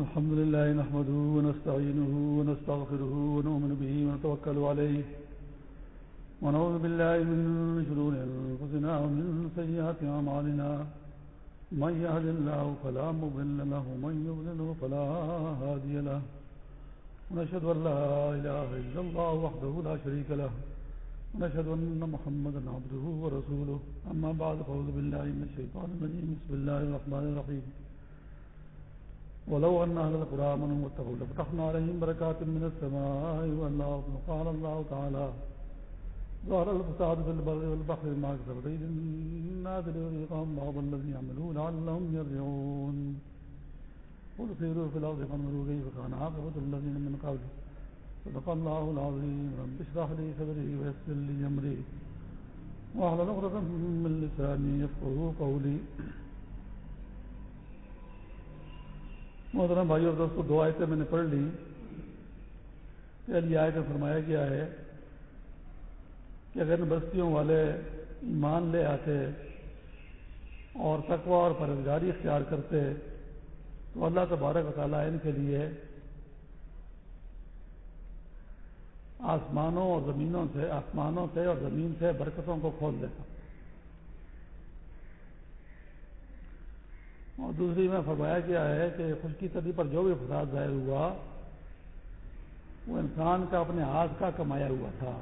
الحمد لله نحمده ونستعينه ونستغفره ونؤمن به ونتوكل عليه ونعوذ بالله من شرور أنفسنا ومن سيئات أعمالنا من يهد الله فلا مضل له ومن يضلله فلا هادي له ونشهد أن لا إله إلا الله وحده لا شريك له ونشهد أن محمدا عبده ورسوله أما بعد فأعوذ بالله من الشيطان الرجيم. بسم الله الرحمن الرحيم. ولو أن أهل القرى آمنوا واتقوا لفتحنا عليهم بركات من السماء والأرض. قال الله تعالى ظهر الفساد في البر والبحر ما أكثر بيد الناس ليذيقهم بعض الذي يعملون لعلهم يرجعون. قل سيروا في الأرض فانظروا كيف كان عاقبة الذين من قبل. صدق الله العظيم. رب اشرح لي صدري ويسر لي أمري. واحلل عقدة من لساني يفقهوا قولي. محترم بھائی اور دوستوں دو آیتیں میں نے پڑھ لی۔ پہلی آیت میں فرمایا گیا ہے کہ اگر بستیوں والے ایمان لے آتے اور تقوی اور پرزگاری اختیار کرتے، تو اللہ تبارک و تعالیٰ ان کے لیے آسمانوں اور زمینوں سے، آسمانوں سے اور زمین سے برکتوں کو کھول دیتا۔ اور دوسری میں فرمایا گیا ہے کہ خشکی صدی پر جو بھی فساد ظاہر ہوا، وہ انسان کا اپنے ہاتھ کا کمایا ہوا تھا۔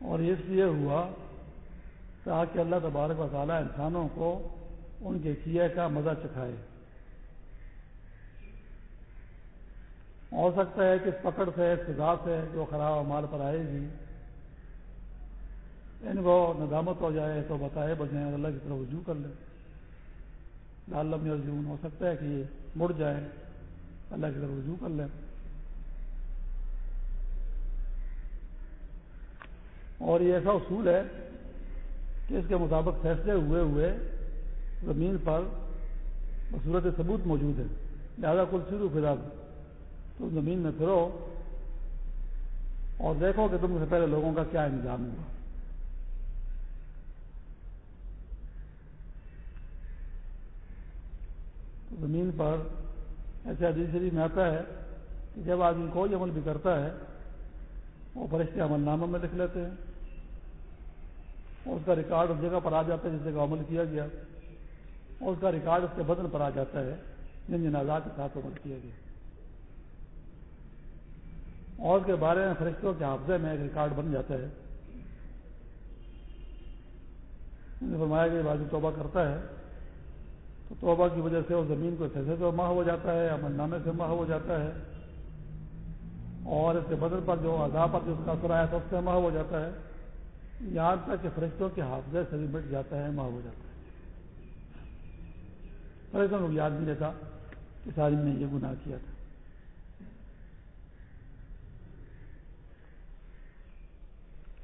اور اس لیے ہوا تاکہ اللہ تبارک و تعالیٰ انسانوں کو ان کے کیے کا مزہ چکھائے۔ ہو سکتا ہے کہ اس پکڑ سے سزا سے جو خراب مال پر آئے گی، ان کو ندامت ہو جائے، تو بتائے بجائے اللہ کی طرف رجوع کر لیں لالم ارجون ہو سکتا ہے کہ یہ مڑ جائیں اللہ کی طرف رجوع کر لیں اور یہ ایسا اصول ہے کہ اس کے مطابق فیصلے ہوئے ہوئے زمین پر بصورت ثبوت موجود ہے۔ لہٰذا کل سیرو فضا تو زمین میں پھرو اور دیکھو کہ تم سے پہلے لوگوں کا کیا انتظام ہوا۔ زمین پر ایسے عزیز شریف میں آتا ہے کہ جب آدمی کوئی عمل بھی کرتا ہے، وہ فرشتے عمل نامہ میں لکھ لیتے ہیں۔ اور اس کا ریکارڈ اس جگہ پر آ جاتا ہے جس جگہ عمل کیا گیا۔ اور اس کا ریکارڈ اس کے بدن پر آ جاتا ہے، جن جن آزاد کے ساتھ عمل کیا گیا۔ اور اس کے بارے میں فرشتوں کے حافظے میں ایک ریکارڈ بن جاتا ہے۔ فرمایا کہ بازو توبہ کرتا ہے، تو توبہ کی وجہ سے وہ زمین کو ایسے سے ماہ ہو جاتا ہے، عمل نامے سے ماہ ہو جاتا ہے۔ اور اس کے بدل پر جو عذاب پر جو اس کا اثر آیا تو اس سے ماہ ہو جاتا ہے۔ یہاں تک کہ فرشتوں کے حافظے سے بھی مٹ جاتا ہے، ماہ ہو جاتا ہے۔ فرشتوں کو یاد نہیں رہتا کہ ساری نے یہ گناہ کیا تھا۔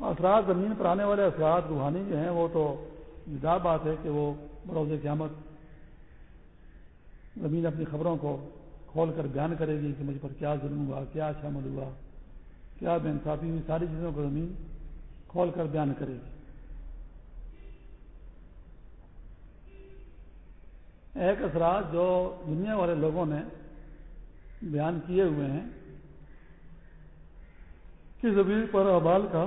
اثرات زمین پر آنے والے اثرات روحانی جو ہیں وہ تو جدا بات ہے کہ وہ بروز قیامت زمین اپنی خبروں کو کھول کر بیان کرے گی کہ مجھ پر کیا ظلم ہوا، کیا شامل ہوا، کیا بے انصافی ہوئی، ساری چیزوں کو زمین کھول کر بیان کرے گی۔ ایک اثرات جو دنیا والے لوگوں نے بیان کیے ہوئے ہیں کہ زمین پر ابال کا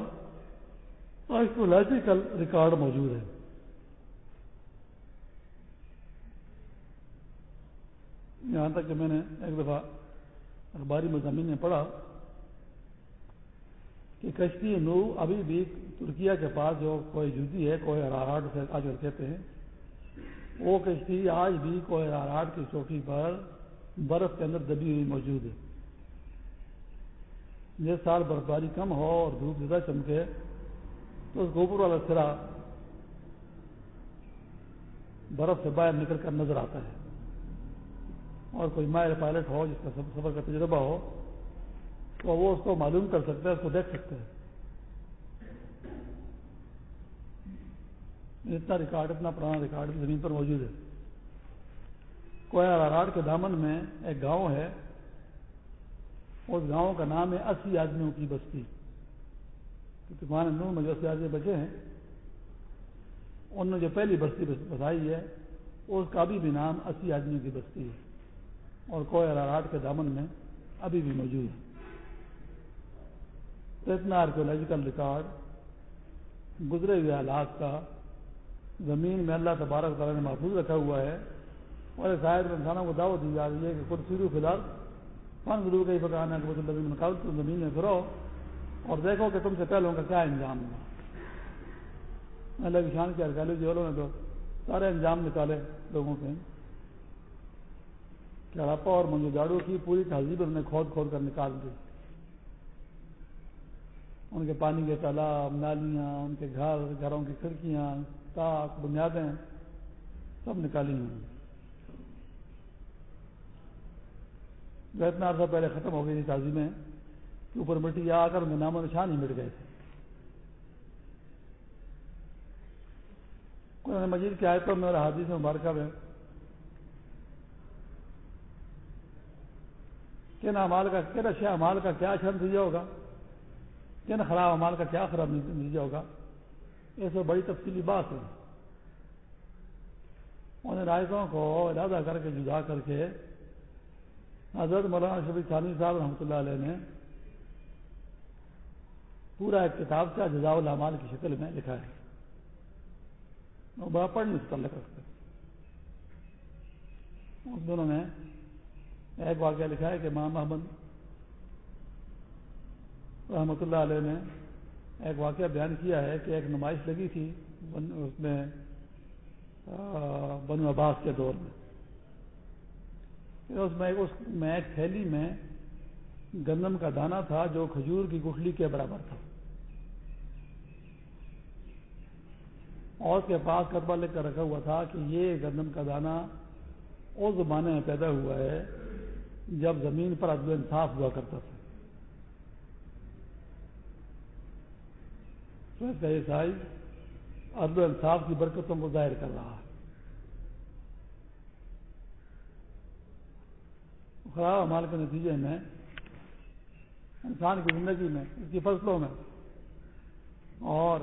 آئسٹولوجیکل ریکارڈ موجود ہے۔ یہاں تک کہ میں نے ایک دفعہ اخباری مضامین میں پڑھا کہ کشتی نو ابھی بھی ترکیا کے پاس جو کوئی جوتی ہے، کوئی حرارٹ سے آج کہتے ہیں، وہ کشتی آج بھی کوئی حرارٹ کی چوٹی پر برف کے اندر دبی ہوئی موجود ہے۔ جس سال برفباری کم ہو اور دھوپ زیادہ چمکے تو اس گوبر والا سرا برف سے باہر نکل کر نظر آتا ہے۔ اور کوئی ماہر پائلٹ ہو جس کا سفر کا تجربہ ہو، تو وہ اس کو معلوم کر سکتا ہے، اس کو دیکھ سکتا ہے۔ اتنا ریکارڈ، اتنا پرانا ریکارڈ زمین پر موجود ہے۔ کویا راڑ کے دامن میں ایک گاؤں ہے۔ اس گاؤں کا نام ہے اسی آدمیوں کی بستی۔ طوفان نو میں جو سیاسی بچے ہیں۔ ان نے جو پہلی بستی بسائی ہے، اس کا ابھی بھی نام اسی آدمی کی بستی ہے۔ اور کوئر آرٹ کے دامن میں ابھی بھی موجود ہے۔ تو اتنا آرکیولوجیکل ریکارڈ گزرے ہوئے حالات کا زمین میں اللہ تبارک تعالیٰ نے محفوظ رکھا ہوا ہے۔ اور شاید انسانوں کو دعوت دی جا رہی ہے کہ خود سیرو فی الحال فن ضرور کا ہی پکانا کہ نکال زمین میں پھرو۔ اور دیکھو کہ تم سے پہلوں کا کیا انجام ہوا۔ اللہ کی شان کی ارکالوجی والوں نے تو سارے انجام نکالے لوگوں کے کہ ہڑپا اور منجو جاڑو کی پوری تہذیب انہوں نے کھود کھود کر نکال دی۔ ان کے پانی کے تالاب، نالیاں، ان کے گھر، گھروں کی کھڑکیاں، تاک، بنیادیں سب نکالی ہیں جو اتنا عرصہ پہلے ختم ہو گئی تھی تعظیمیں کہ اوپر مٹی آ کر نام و نشان ہی مٹ گئے تھے۔ قرآن مجید کی آیتوں میں اور حادث مبارکہ میں کن امال کا کن اچھے امال کا کیا اچھا نتیجہ ہوگا؟ کن خراب امال کا کیا خراب نتیجہ ہوگا؟ یہ سب بڑی تفصیلی بات ہے۔ انہیں رائتوں کو ارادہ کر کے، جدا کر کے حضرت مولانا شبی ثانی صاحب رحمۃ اللہ علیہ نے پورا ایک کتاب کا جزا العمال کی شکل میں لکھا ہے۔ بڑا پڑھنے سے تعلق رکھتے اس دونوں نے ایک واقعہ لکھا ہے کہ ماں محمد رحمۃ اللہ علیہ نے ایک واقعہ بیان کیا ہے کہ ایک نمائش لگی تھی اس میں بنو عباس کے دور میں۔ اس میں اس میں ایک تھیلی میں گندم کا دانا تھا جو کھجور کی گٹھلی کے برابر تھا۔ اور اس کے پاس کتبہ لکھ کر رکھا ہوا تھا کہ یہ گندم کا دانا اس زمانے میں پیدا ہوا ہے جب زمین پر عدل انصاف ہوا کرتا تھا۔ تو اس کا یہ سائز عدل انصاف کی برکتوں کو ظاہر کر رہا ہے۔ خراب امال کے نتیجے میں انسان کی زندگی میں، اس کی فصلوں میں۔ اور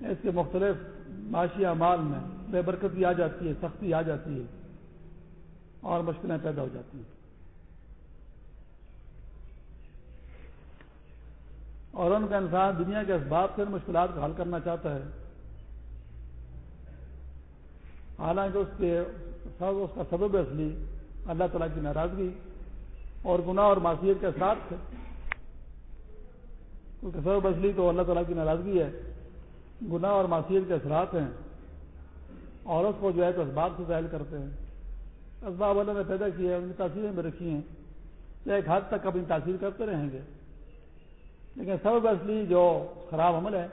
اس کے مختلف معاشی اعمال میں بے برکتی آ جاتی ہے، سختی آ جاتی ہے، اور مشکلیں پیدا ہو جاتی ہیں۔ اور ان کا انسان دنیا کے اسباب سے مشکلات کا حل کرنا چاہتا ہے۔ حالانکہ اس کے اس کا سبب اصلی اللہ تعالیٰ کی ناراضگی۔ اور گناہ اور معصیت کے ساتھ تھے۔ کیونکہ سبب اصلی تو اللہ تعالیٰ کی ناراضگی ہے۔ گناہ اور معصیت کے اثرات ہیں۔ اور اس کو جو ہے تو اسباب سے ظاہر کرتے ہیں۔ اسباب اللہ نے پیدا کیے ہیں، ان کی تاثیریں بھی رکھی ہیں۔ یا ایک حد تک اپنی تاثیر کرتے رہیں گے۔ لیکن سبب اصلی جو خراب عمل ہے،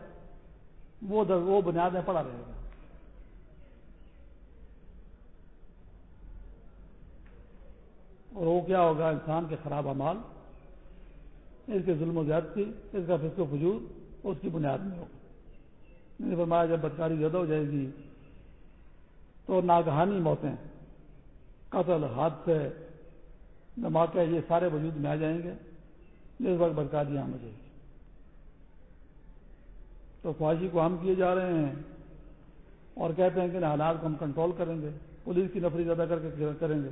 وہ وہ بنیاد میں پڑا رہے گا۔ اور وہ کیا ہوگا؟ انسان کے خراب امال اس کے ظلم و زیادتی، اس کا فسق و فجور، اس کی بنیاد میں ہوگا۔ فرمایا، جب بدکاری زیادہ ہو جائے گی تو ناگہانی موتیں، قتل، حادثے، دھماکے، یہ سارے وجود میں آ جائیں گے۔ جس وقت بدکاری عام ہو جائے گی۔ تو خواہشی کو ہم کیے جا رہے ہیں اور کہتے ہیں کہ حالات کو ہم کنٹرول کریں گے، پولیس کی نفری زیادہ کر کے کریں گے۔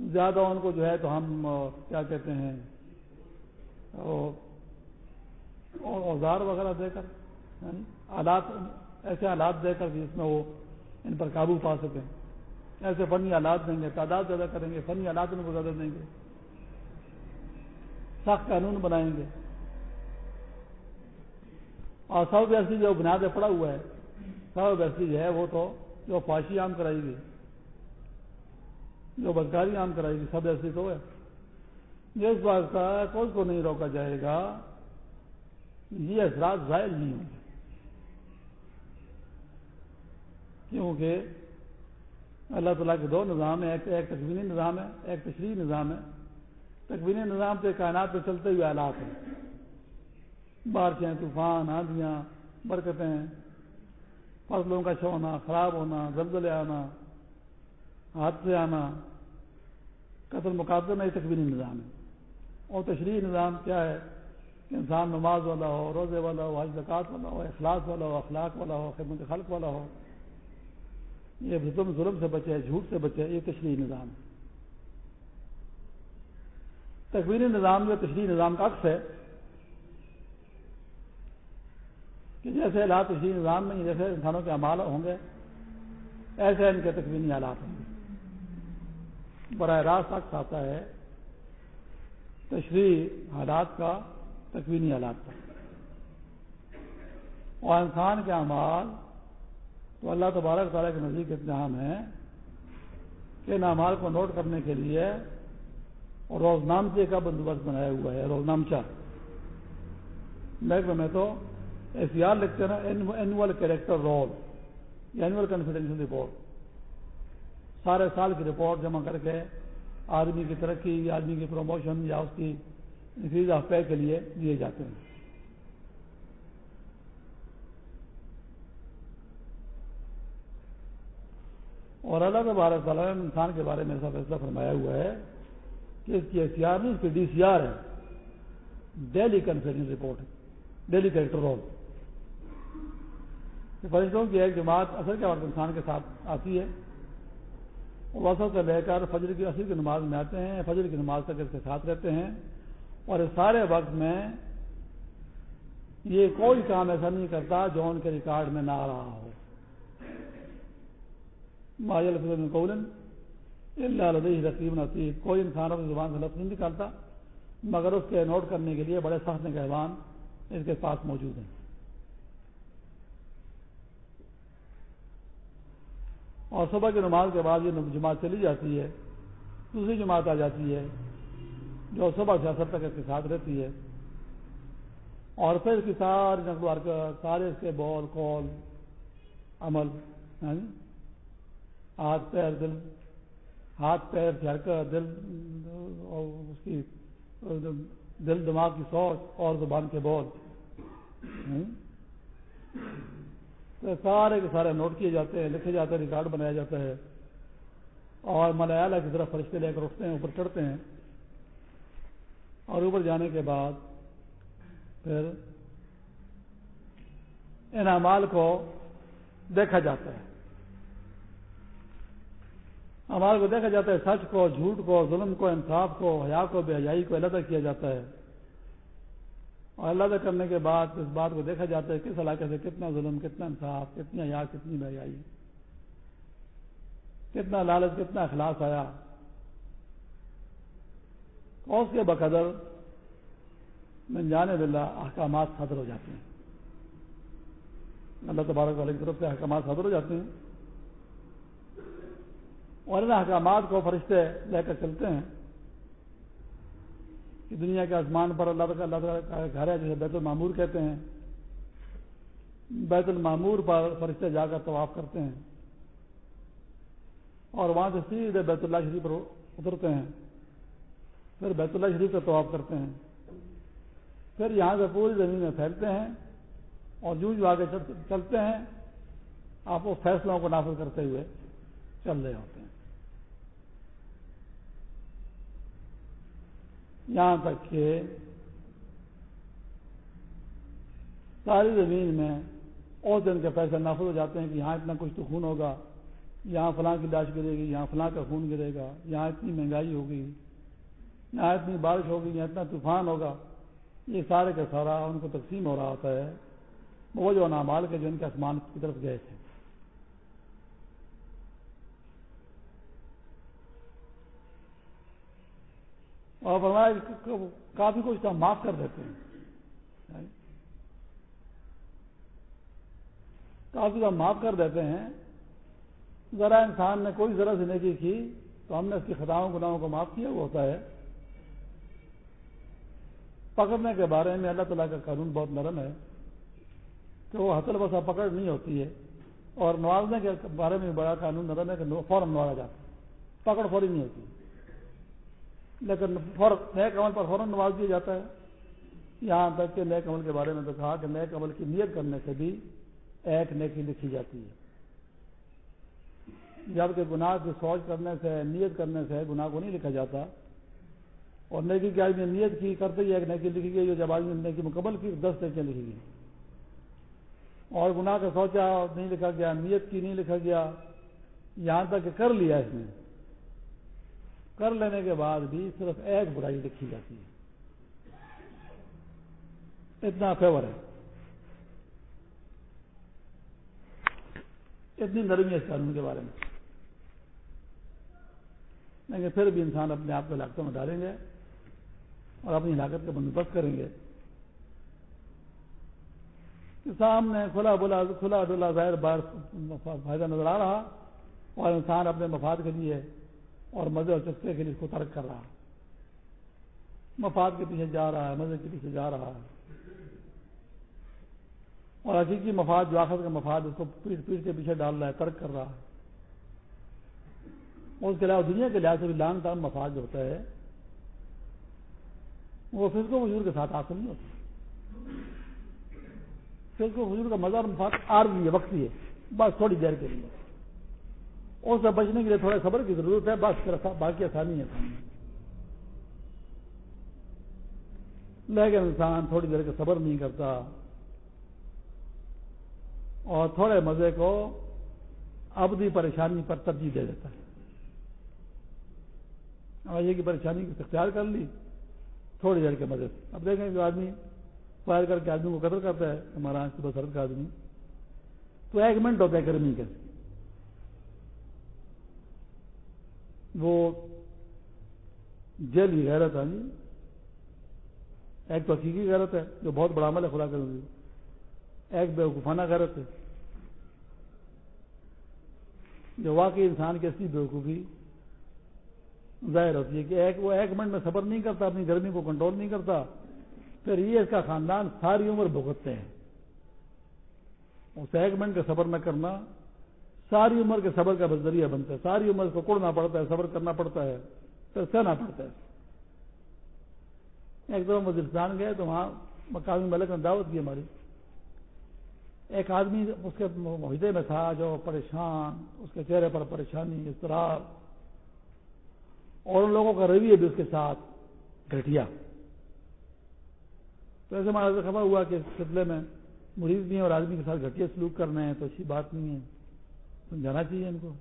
زیادہ ان کو جو ہے تو ہم کیا کہتے ہیں اوزار وغیرہ دے کر ہاں، آلات، ایسے آلات دے کر جس میں وہ ان پر قابو پا سکیں۔ ایسے فنی آلات دیں گے، تعداد زیادہ کریں گے، فنی آلات ان کو زیادہ دیں گے۔ سخت قانون بنائیں گے۔ اور سب ویسی جو بنیاد پڑا ہوا ہے سب ویسی جو ہے وہ تو جو خواہشی عام کرائی گئی۔ جو بدکاری عام کرائی گی سب ایسی تو ہے جس بات کا کوئی کو نہیں روکا جائے گا؟ یہ اثرات ظاہر نہیں ہوں گے۔ کیونکہ اللہ تعالیٰ کے دو نظام ہیں، ایک تکوینی نظام ہے، ایک تشریحی نظام ہے۔ تکوینی نظام تو کائنات پہ چلتے ہوئے آلات ہیں۔ بارشیں، طوفان، آندیاں، برکتیں، فصلوں کا چھونا، خراب ہونا، زلزلے آنا۔ ہاتھ سے آنا، قتل مقابلے میں تکوینی نظام ہے۔ اور تشریحی نظام کیا ہے؟ کہ انسان نماز والا ہو، روزے والا ہو، حج زکات والا ہو اخلاق والا ہو، اخلاق والا ہو، خدمت خلق والا ہو۔ یہ ظلم ظلم سے بچے، جھوٹ سے بچے، یہ تشریحی نظام ہے۔ تکوینی نظام جو تشریحی نظام کا عکس ہے کہ جیسے حالات تشریحی نظام میں جیسے انسانوں کے امال ہوں گے، ایسے ان کے تکوینی حالات ہوں گے۔ براہ راست عکس آتا ہے، تشریح حالات کا، تکوینی حالات کا۔ اور انسان کے اعمال، تو اللہ تبارک تعالیٰ کے نزدیک اتنے عام ہیں کہ ان اعمال کو نوٹ کرنے کے لیے اور روزنامچے کا بندوبست بنایا ہوا ہے، روزنامچہ۔ محکمہ میں تو آر لکھتے ہیں نا annual character roll annual confidential report سارے سال کی رپورٹ جمع کر کے آدمی کی ترقی یا آدمی کی پروموشن یا اس کی انکریز آف پے کے لیے دیے جاتے ہیں۔ اور اللہ بھارت تعالیٰ نے انسان کے بارے میں ایسا فیصلہ فرمایا ہوا ہے کہ اس کی ایس آر نہیں، اس کی ڈی سی آر ہے۔ Daily confidence report daily character roll فرشتوں کی ایک جماعت اصل کے وقت انسان کے ساتھ آتی ہے۔ وسط سے لے کر فجر کی اصل کی نماز میں آتے ہیں، فجر کی نماز تک اس کے ساتھ رہتے ہیں۔ اور اس سارے وقت میں یہ کوئی کام ایسا نہیں کرتا جو ان کے ریکارڈ میں نہ آ رہا ہو۔ ماجل قولن اللہ لدی رقیب نصیب۔ کوئی انسان اپنی زبان سے لفظ نہیں نکالتا، مگر اس کے نوٹ کرنے کے لیے بڑے سخت کہوان اس کے پاس موجود ہیں۔ اور صبح کی نماز کے بعد یہ جماعت چلی جاتی ہے، دوسری جماعت آ جاتی ہے، جو صبح سے اثر تک اس کے ساتھ رہتی ہے۔ اور پھر اس کی ساری نقل حرکت، سارے اس کے بول کال عمل ہاں جی؟ ہاتھ، پیر، دل۔ ہاتھ، پیر کی حرکت، دل، اور اس کی، دل، دماغ کی سوچ اور زبان کے بول۔ ہاں جی؟ سارے کے سارے نوٹ کیے جاتے ہیں، لکھے جاتے ہیں، ریکارڈ بنایا جاتا ہے۔ اور ملیالہ کی طرف فرشتے لے کر اٹھتے ہیں، اوپر چڑھتے ہیں۔ اور اوپر جانے کے بعد پھر ان امال کو دیکھا جاتا ہے۔ امال کو دیکھا جاتا ہے، سچ کو، جھوٹ کو، ظلم کو، انصاف کو، حیا کو، بے حیائی کو علیحدہ کیا جاتا ہے۔ اور اللہ کرنے کے بعد اس بات کو دیکھا جاتا ہے کس علاقے سے کتنا ظلم، کتنا انصاف، کتنی حیا کتنی بہائی کتنا لالچ، کتنا اخلاص آیا۔ اور اس کے بقدر میں جانے بلا احکامات صدر ہو جاتے ہیں۔ اللہ تبارک والے کی طرف سے احکامات صدر ہو جاتے ہیں۔ اور ان احکامات کو فرشتے لے کر چلتے ہیں۔ کہ دنیا کے آسمان پر اللہ تعالیٰ اللہ تعالیٰ کا گھر ہے، جسے بیت المامور کہتے ہیں۔ بیت المامور پر فرشتے جا کر طواف کرتے ہیں۔ اور وہاں سے سیدھے بیت اللہ شریف پر اترتے ہیں۔ پھر بیت اللہ شریف کا طواف کرتے ہیں۔ پھر یہاں سے پوری زمین میں پھیلتے ہیں اور جو جو آگے چلتے ہیں، آپ وہ فیصلوں کو نافذ کرتے ہوئے چل رہے ہوتے ہیں۔ یہاں تک کہ ساری زمین میں اور دن کے پیسے نافذ ہو جاتے ہیں کہ یہاں اتنا کچھ تو خون ہوگا، یہاں فلاں کی لاش گرے گی، یہاں فلاں کا خون گرے گا، یہاں اتنی مہنگائی ہوگی، یہاں اتنی بارش ہوگی، یہاں اتنا طوفان ہوگا، یہ سارے کا سارا ان کو تقسیم ہو رہا ہوتا ہے، وہ جو نامال کے جو ان کے آسمان کی طرف گئے تھے۔ اور فرمایا کافی کچھ تو معاف کر دیتے ہیں۔ کافی تو معاف کر دیتے ہیں۔ ذرا انسان نے کوئی ذرا زندگی کی تو ہم نے اس کی خطاؤں، گناہوں کو معاف کیا، وہ ہوتا ہے۔ پکڑنے کے بارے میں اللہ تعالیٰ کا قانون بہت نرم ہے کہ وہ حسل بسا پکڑ نہیں ہوتی ہے۔ اور نوازنے کے بارے میں بڑا قانون نرم ہے کہ فوراً نوازا جاتا ہے۔ پکڑ فوری نہیں ہوتی۔ لیکن نئے کمل پر فوراً نواز دیا جاتا ہے۔ یہاں تک کہ نئے کمل کے بارے میں تو کہا کہ نئے کمل کی نیت کرنے سے بھی ایک نیکی لکھی جاتی ہے۔ جبکہ گناہ کی سوچ کرنے سے، نیت کرنے سے گناہ کو نہیں لکھا جاتا۔ اور نیکی کی آدمی نیت کی، کرتے ہی ایک نیکی لکھی گئی جب آدمی نیکی مکمل کی، دس نیکیاں لکھی گئی۔ اور گناہ کا سوچا، نہیں لکھا گیا، نیت کی نہیں لکھا گیا۔ یہاں تک کہ کر لیا اس نے۔ کر لینے کے بعد بھی صرف ایک برائی لکھی جاتی ہے۔ اتنا فیور ہے۔ اتنی نرمی ہے اس قانون کے بارے میں۔ لیکن پھر بھی انسان اپنے آپ کو علاقوں میں ڈالیں گے اور اپنی ہلاکت کا بندوبست کریں گے۔ سامنے کھلا بلا کھلا ڈلا ظاہر بار فائدہ نظر آ رہا اور انسان اپنے مفاد کے لیے اور مزے اور چسکے کے لیے اس کو ترک کر رہا مفاد کے پیچھے جا رہا ہے، مزے کے پیچھے جا رہا ہے۔ اور حقیقی مفاد، جو آخر کا مفاد، اس کو پیٹ پیٹ کے پیچھے ڈال رہا ہے، ترک کر رہا ہے۔ اور اس کے علاوہ دنیا کے لحاظ سے بھی لانگ ٹرم مفاد جو ہوتا ہے، وہ فزق و وجود کے ساتھ حاصل نہیں ہوتا۔ فزق و وجود کا مزہ اور مفاد عارضی ہے وقتی ہے۔ بس تھوڑی دیر کے لیے۔ اس سے بچنے کے لیے تھوڑے صبر کی ضرورت ہے، بس باقی آسانی ہے۔ لیکن انسان تھوڑی دیر کا صبر نہیں کرتا۔ اور تھوڑے مزے کو ابدی پریشانی پر ترجیح دے دیتا ہے۔ اور یہ کہ پریشانی کو اختیار کر لی، تھوڑی دیر کے مزے سے۔ اب دیکھیں جو آدمی فائر کر کے آدمی کو قدر کرتا ہے ہمارا صبح سرد کا آدمی۔ تو ایک منٹ ہوتا ہے گرمی کے۔ وہ جیل کی غیرت ہے جی۔ ایک تو حقیقی غیرت ہے، جو بہت بڑا عمل ہے خدا کر ایک بے وقوفانہ غیرت ہے۔ جو واقعی انسان کی اصلی بے وقوفی ظاہر ہوتی ہے کہ ایک وہ ایک منٹ میں صبر نہیں کرتا، اپنی گرمی کو کنٹرول نہیں کرتا، پھر یہ اس کا خاندان ساری عمر بھگتتے ہیں۔ اس ایک منٹ کا صبر نہ کرنا ساری عمر کے صبر کا ذریعہ بنتا ہے، ساری عمر کو کوڑنا پڑتا ہے، صبر کرنا پڑتا ہے پھر سہنا پڑتا ہے۔ ایک دو وزیرستان گئے تو وہاں مقامی ملک نے دعوت کی ہماری۔ ایک آدمی اس کے معاہدے میں تھا جو پریشان، اس کے چہرے پر پریشانی، اضطراب۔ اور ان لوگوں کا رویہ بھی اس کے ساتھ گھٹیا۔ تو ایسے ہمارا خبر ہوا کہ اس سلسلے میں مریض بھی اور آدمی کے ساتھ گھٹیا سلوک کرنے ہیں، تو اچھی بات نہیں ہے۔ سمجھانا چاہیے ان کو۔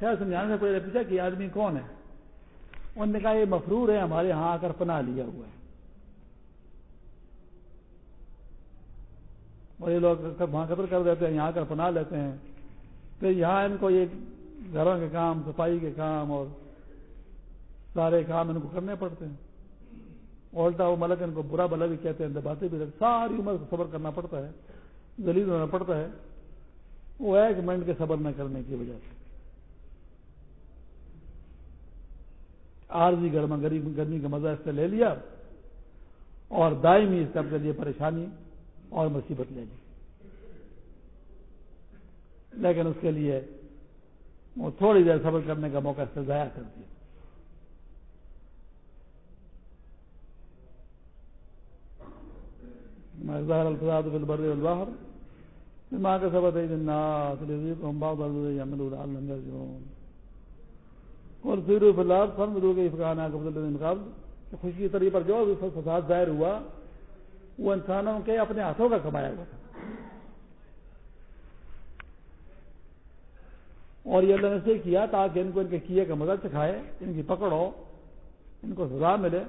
خیر، سمجھانے سے پہلے پوچھا کہ آدمی کون ہے؟ انہوں نے کہا، یہ مفرور ہے، ہمارے یہاں آ کر پناہ لیا ہوا ہے۔ اور یہ لوگ وہاں قدر کر دیتے ہیں، یہاں آ کر پناہ لیتے ہیں۔ پھر یہاں ان کو یہ گھروں کے کام، صفائی کے کام اور سارے کام ان کو کرنے پڑتے ہیں۔ الٹا وہ ملک ان کو برا بلا بھی کہتے ہیں باتیں بھی ساری عمر کو صبر کرنا پڑتا ہے دلیل ہونا پڑتا ہے۔ وہ ایک منٹ کے صبر نہ کرنے کی وجہ سے۔ آرزی گرما گرمی کا مزہ اس سے لے لیا اور دائمی اس کے لیے پریشانی اور مصیبت لے لی۔ لیکن اس کے لیے وہ تھوڑی دیر صبر کرنے کا موقع سے ضائع کر دیا۔ ظاہر الفاظ بالبر الباہر دماغ کا سبق ہے اور پھر فلال فن دو گئی افغان قبل. کہ خوشی کی طریقے پر جو فساد ظاہر ہوا، وہ انسانوں کے اپنے ہاتھوں کا کمایا ہوا تھا۔ اور یہ اللہ نے سے کیا تاکہ ان کو ان کے کیے کا مدد سکھائے، ان کی پکڑ ہو ان کو سزا ملے۔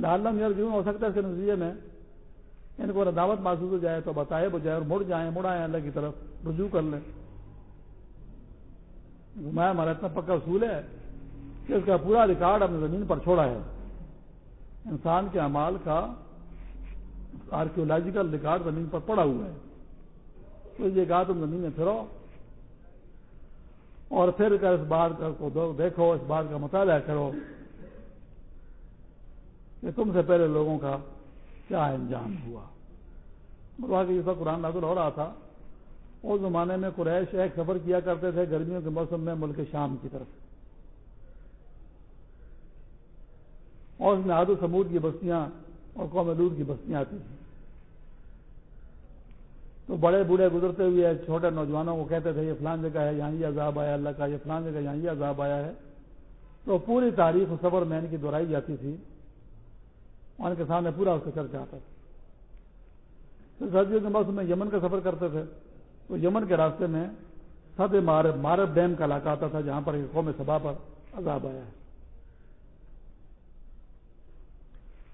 لال یار جوں ہو سکتا ہے اس کے نتیجے میں یعنی ان کو رداوت محسوس ہو جائے تو بتائے بجائے اور مڑ جائیں، مڑ آئیں اللہ کی طرف، رجوع کر لیں۔ گھمایا ہمارا اتنا پکا اصول ہے کہ اس کا پورا ریکارڈ اپنی زمین پر چھوڑا ہے۔ انسان کے امال کا آرکیولوجیکل ریکارڈ زمین پر پڑا ہوا ہے۔ تو یہ کہا تم زمین میں پھرو۔ اور پھر کر اس بات کو دیکھو، اس بات کا مطالعہ کرو۔ کہ تم سے پہلے لوگوں کا کیا انجام ہوا؟ مروا کے جیسا قرآن نازل ہو رہا تھا، اس زمانے میں قریش ایک سفر کیا کرتے تھے گرمیوں کے موسم میں ملک شام کی طرف۔ اور اس میں آدو سمود کی بستیاں اور قوم دودھ کی بستیاں آتی تھیں۔ تو بڑے بوڑھے گزرتے ہوئے چھوٹے نوجوانوں کو کہتے تھے، یہ فلان جگہ ہے، یہاں یہ عذاب آیا، اللہ کا یہ فلان جگہ یہاں یہ عذاب آیا ہے۔ تو پوری تاریخ صبر میں ان کی دہرائی جاتی تھی۔ ان کے سامنے پورا اس کا چرچا آتا تھا۔ سردیوں کے موسم میں یمن کا سفر کرتے تھے۔ تو یمن کے راستے میں سب مارب مارب ڈیم کا علاقہ آتا تھا جہاں پر قوم سبا پر عذاب آیا ہے۔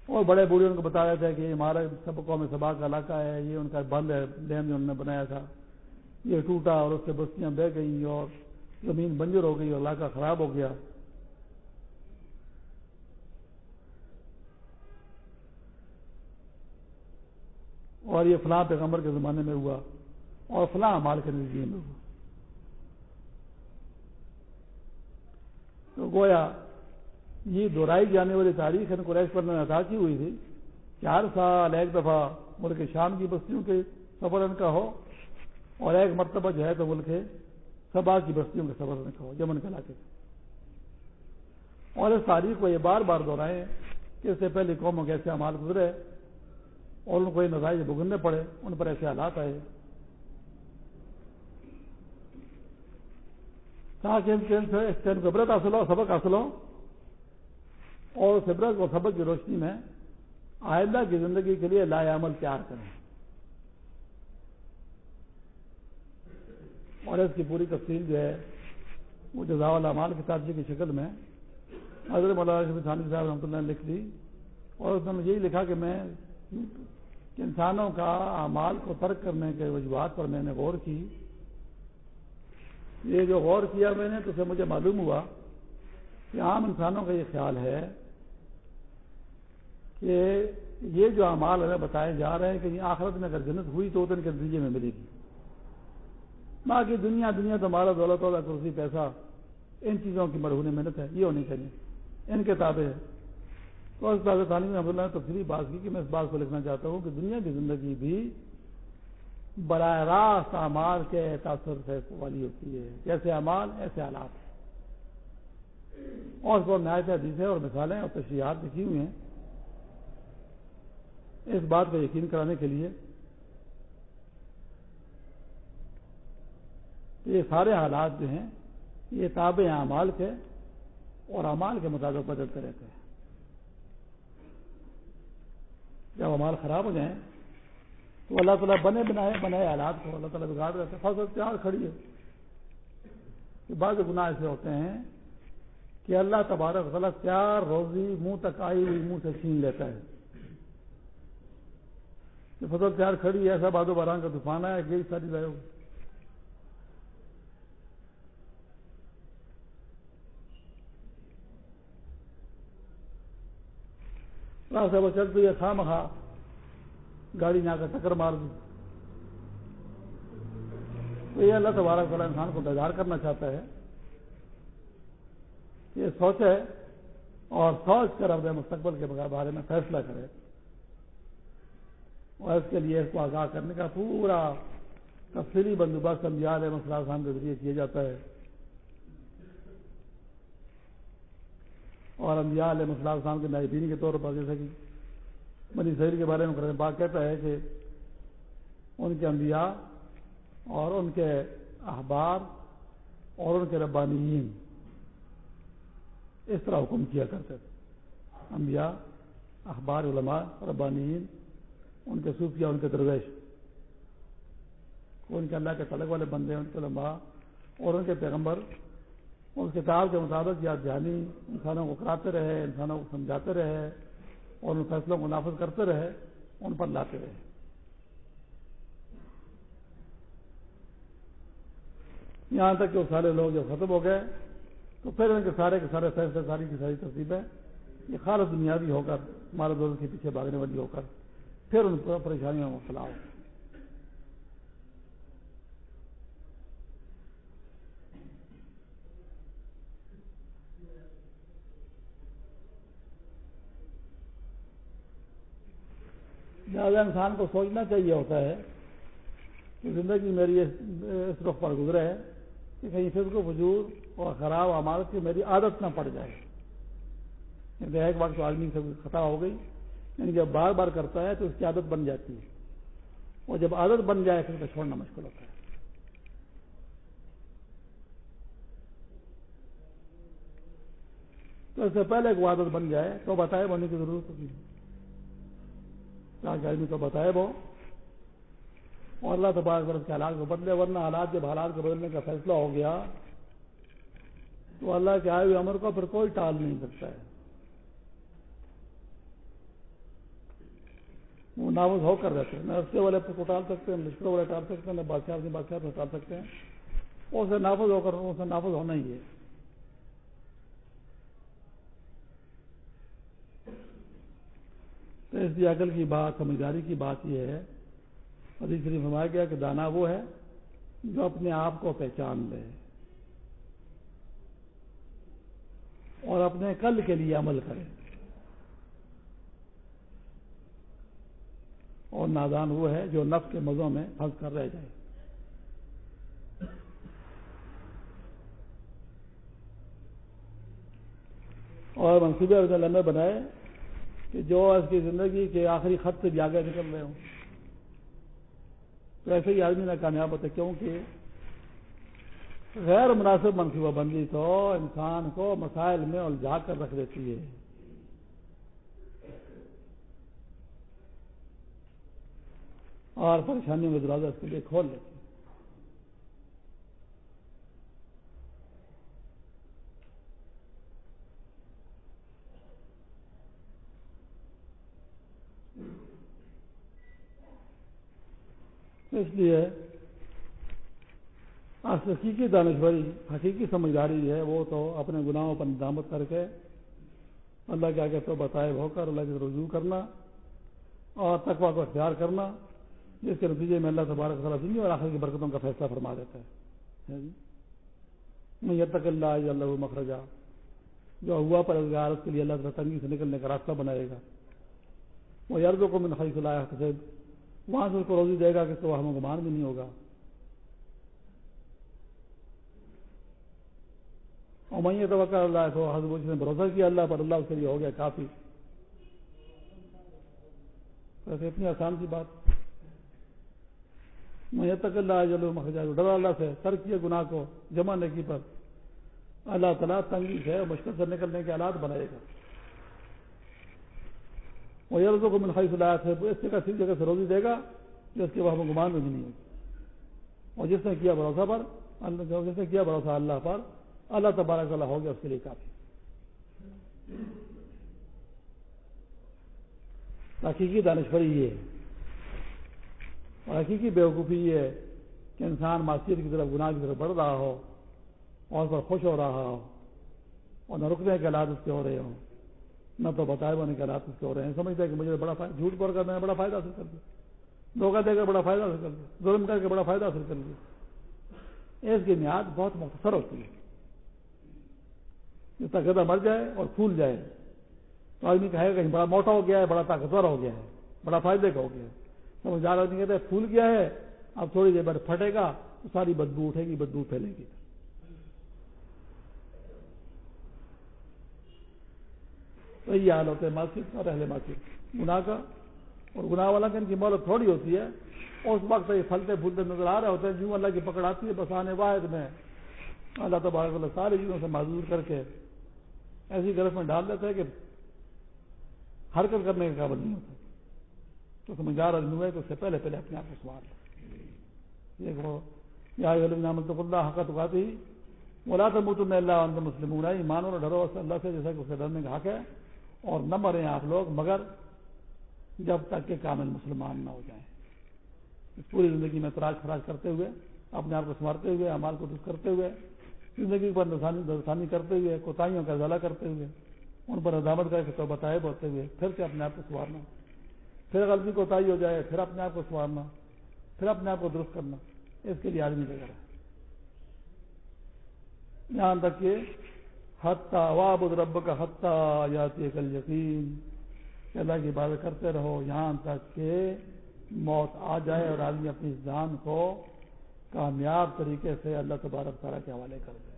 اور بڑے بوڑھے ان کو بتایا تھا کہ یہ ہمارا سب قوم سبا کا علاقہ ہے، یہ ان کا بند ہے، ڈیم جو انہوں نے بنایا تھا۔ یہ ٹوٹا اور اس سے بستیاں بہ گئی اور زمین بنجر ہو گئی اور علاقہ خراب ہو گیا۔ اور یہ فلاں پیغمبر کے زمانے میں ہوا اور فلاں مال کے نزدیک میں ہوا۔ تو گویا یہ دہرائی جانے والی تاریخ ان قریش پر ادا کی ہوئی تھی۔ چار سال ایک دفعہ ملک شام کی بستیوں کے سفر ان کا ہو اور ایک مرتبہ جو ہے تو ملک سبا کی بستیوں کے سفر ان کا ہو، یمن کے علاقے اور اس تاریخ کو یہ بار بار دہرائے کہ اس سے پہلے قوموں کے ایسے امال گزرے اور ان کو یہ نتائج بھگننے پڑے، ان پر ایسے حالات آئے۔ تاکہ عبرت حاصل ہو، سبق حاصل ہو، اور سبرت اور سبق کی روشنی میں آئندہ کی زندگی کے لیے لائے عمل تیار کریں۔ اور اس کی پوری تفصیل جو ہے، وہ جزا العمال کی تاجی کی شکل میں حضرت مولانا صاحب رحمۃ اللہ نے لکھ دی۔ اور اس نے یہی لکھا کہ میں انسانوں کا اعمال کو ترک کرنے کے وجوہات پر میں نے غور کی۔ یہ جو غور کیا میں نے تو اسے مجھے معلوم ہوا کہ عام انسانوں کا یہ خیال ہے کہ یہ جو اعمال ہمیں بتائے جا رہے ہیں کہ یہ آخرت میں اگر جنت ہوئی تو ان کے نتیجے میں ملے گی۔ باقی دنیا دنیا تو مالا دولت والا کرسی پیسہ، ان چیزوں کی مرہون محنت ہے، یہ ہونی چاہیے۔ ان کے تابع ہے تو اس تعلیم میں اللہ نے تفصیلی بات کی کہ میں اس بات کو لکھنا چاہتا ہوں کہ دنیا کی زندگی بھی براہ راست اعمال کے تاثر سے والی ہوتی ہے۔ جیسے اعمال، ایسے حالات۔ اور اس پر نہایت حدیثیں اور مثالیں اور تشریحات لکھی ہوئی ہیں۔ اس بات کو یقین کرانے کے لیے یہ سارے حالات جو ہیں، یہ تابع اعمال کے اور اعمال کے مطابق بدلتے رہتے ہیں۔ جب امال خراب ہو جائیں تو اللہ تعالیٰ بنے بنائے بنائے حالات کو اللہ تعالیٰ بگاڑ رہتے فصل تیار کھڑی ہے۔ کہ بعض گناہ ایسے ہوتے ہیں کہ اللہ تبارک تعالیٰ تیار روزی منہ تک آئی ہوئی منہ سے چھین لیتا ہے۔ یہ فصل تیار کھڑی ہے، ایسا بادو باران کا طوفان ہے یہی ساری رہے ہو سے وہ چلتی ہے خواہ مخا گاڑی نہ کر ٹکر مار دی۔ تو یہ اللہ تبارک تعالیٰ انسان کو بیدار کرنا چاہتا ہے۔ یہ سوچے اور سوچ کر اپنے مستقبل کے بارے میں فیصلہ کرے۔ اور اس کے لیے اس کو آگاہ کرنے کا پورا تفصیلی بندوبست انبیاء علیہ مسئلہ خان کے ذریعے کیا جاتا ہے۔ اور انبیاء علیہ مسلم صاحب کے نائبین کے طور پر جیسے کہ بنی سیر کے بارے میں قرآن پاک کہتا ہے کہ ان کے انبیاء اور ان کے احبار اور ان کے ربانیین اس طرح حکم کیا کرتے تھے۔ انبیاء اخبار علماء، ربانیین، ان کے صوفیہ ان کے درویش۔ ان کے اللہ کے طلق والے بندے، ان کے علماء اور ان کے پیغمبر اس کتاب کے مطابق یا دھیانی انسانوں کو کراتے رہے، انسانوں کو سمجھاتے رہے اور ان فیصلوں کو نافذ کرتے رہے، ان پر لاتے رہے۔ یہاں تک کہ وہ سارے لوگ جب ختم ہو گئے، تو پھر ان کے سارے کے سارے فیصلے ساری کی ساری تصویریں یہ خالص بنیادی ہو کر ہمارے دولت کے پیچھے بھاگنے والی ہو کر، پھر ان پریشانیوں میں مبتلا ہو۔ لہٰذا انسان کو سوچنا چاہیے ہوتا ہے کہ زندگی میری اس رخ پر گزرے ہے کہ کہیں فض کو وجود اور خراب عمارت کی میری عادت نہ پڑ جائے۔ یعنی ایک وقت تو آدمی سے خطا ہو گئی۔ یعنی جب بار بار کرتا ہے تو اس کی عادت بن جاتی ہے۔ اور جب عادت بن جائے پھر تو چھوڑنا مشکل ہوتا ہے۔ تو اس سے پہلے ایک عادت بن جائے۔ تو بتائے ہونے کی ضرورت ہوتی ہے۔ آدمی تو بتائے وہ۔ اور اللہ تبارک برس کے حالات کو بدلے، ورنہ حالات جب حالات کو بدلنے کا فیصلہ ہو گیا، تو اللہ کے آئے ہوئے امر کو پھر کوئی ٹال نہیں سکتا ہے۔ وہ نافذ ہو کر رہتے ہیں۔ نہ رستے والے کو ٹال سکتے ہیں لشکروں والے ٹال سکتے ہیں، نہ بادشاہ بادشاہ کو ٹال سکتے ہیں۔ اسے نافذ ہو کر اسے نافذ ہونا ہی ہے۔ تو اس لیے عقل کی بات، سمجھداری کی بات یہ ہے۔ ابھی شریف فرمایا گیا کہ دانا وہ ہے جو اپنے آپ کو پہچان لے۔ اور اپنے کل کے لیے عمل کرے۔ اور نادان وہ ہے جو نفس کے مزوں میں پھنس کر رہ جائے۔ اور منصوبے لمبے بنائے کہ جو اس کی زندگی کے آخری خط سے بھی آگے نکل رہے ہوں۔ تو ایسے ہی آدمی نہ کامیاب ہوتے، کیونکہ غیر مناسب منصوبہ بندی تو انسان کو مسائل میں الجھا کر رکھ دیتی ہے۔ اور پریشانیوں کا دروازہ اس کے لیے کھول لیتی ہے۔ اس لیے حقیقی دانشوری، حقیقی سمجھداری ہے، وہ تو اپنے گناہوں پر ندامت کر کے اللہ کے آگے تو بتائے ہو کر، اللہ کے رجوع کرنا اور تقوا کو اختیار کرنا، جس کے نتیجے میں اللہ تبارک صلاح دنیا اور آخر کی برکتوں کا فیصلہ فرما دیتا ہے۔ یہ جی؟ تک اللہ اللہ مخرجہ جو ہوا پر اس کے لیے اللہ تنگی سے نکلنے کا راستہ بنائے گا۔ وہ یرزوں کو میں نفائی صلاح وہاں سے اس کو روزی دے گا کہ تو ہمیں گمان بھی نہیں ہوگا۔ اور میں یہ توقع اللہ کو حضرت نے بھروسہ کیا اللہ پر، اللہ اس کے لیے ہو گیا کافی۔ ویسے اتنی آسان سی بات۔ میں تک اللہ جلو مخجا ڈر اللہ سے سر کیے گناہ کو جمع نہیں پر۔ اللہ تعالیٰ تنگی سے مشکل سے نکلنے کے آلات بنائے گا۔ وہ یہ کو منخوائی صلاح ہے اس جگہ سی جگہ سے روزی دے گا جو اس کے بعد گمان میں بھی نہیں ہوگی۔ اور جس نے کیا بھروسہ پر جس نے کیا بھروسہ اللہ پر، اللہ تبارک اللہ ہو گیا اس کے لیے کافی۔ حقیقی دانشوری یہ ہے، اور حقیقی بیوقوفی یہ ہے کہ انسان معاشیت کی طرف، گناہ کی طرف بڑھ رہا ہو، اور اس پر خوش ہو رہا ہو، اور نہ رکنے کے حالات اس کے ہو رہے ہوں۔ نہ تو بتائے ہونے کے حالات اس کے ہو رہے ہیں؟ سمجھتے ہیں کہ مجھے بڑا فائدہ جھوٹ بول کر میں نے بڑا فائدہ حاصل کر دیا۔ دھوکہ دے کر بڑا فائدہ حاصل کر دیا۔ ظلم کر کے بڑا فائدہ حاصل کر لیا اس کی میاد بہت مختصر ہوتی ہے۔ جس گدا مر جائے اور پھول جائے، تو آدمی کہے گا بڑا موٹا ہو گیا ہے، بڑا طاقتور ہو گیا ہے، بڑا فائدے کا ہو گیا ہے۔ سمجھدار آدمی کہتے ہیں پھول گیا ہے؟ اب تھوڑی دیر بعد پھٹے گا تو ساری بدبو اٹھے گی، بدبو پھیلے گی۔ تو یہ حال ہوتے ہیں ماسک اور اہل ماسک۔ گناہ کا۔ اور گناہ والا کہ ان کی مولت تھوڑی ہوتی ہے۔ اس وقت یہ پھلتے پھولتے نظر آ رہے ہوتے ہیں، جو اللہ کی پکڑ آتی ہے، بس آنے واحد میں۔ اللہ تبارک اللہ ساری چیزوں سے معذور کر کے ایسی گرف میں ڈال دیتے ہیں کہ حرکت کرنے کا قابل نہیں ہوتا۔ تو سمجھدار آدمی ہوئے تو اس سے پہلے پہلے اپنے آپ کو سوال دیکھو یا اللہ حقت اگاتی بولا تو مت اللہ عند مسلم مانو ڈرو اللہ سے، جیسا کہ اسے ڈرنے کا حق ہے۔ اور نہ مریں آپ لوگ، مگر جب تک کہ کامل مسلمان نہ ہو جائیں۔ پوری زندگی میں تراش فراش کرتے ہوئے، اپنے آپ کو سنوارتے ہوئے امال کو دست کرتے ہوئے، زندگی پر نسانی کرتے ہوئے، کوتاہیوں کا ازالہ کرتے ہوئے، ان پر عدامت کر کے تو بتائے بولتے ہوئے، پھر سے اپنے آپ کو سنوارنا۔ پھر غلطی کوتاہی ہو جائے، پھر اپنے آپ کو سنوارنا، پھر اپنے آپ کو درست کرنا۔ اس کے لیے آدمی لگا رہا یہاں تک کہ حتہ واب رب کا حتہ جاتی کل یقین اللہ کی بات کرتے رہو، یہاں تک کہ موت آ جائے اور آدمی اپنی جان کو کامیاب طریقے سے اللہ تبارک تعالیٰ کے حوالے کر دے۔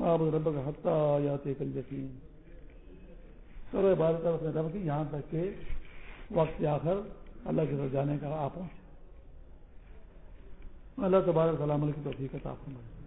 واب رب کا حتہ جاتی کل یقین کرو عبادت اپنے رب کی یہاں تک کہ وقت آخر اللہ کے ساتھ جانے کا آپ پہنچے۔ اللہ تبارک سلام کی توفیق عطا فرمائے۔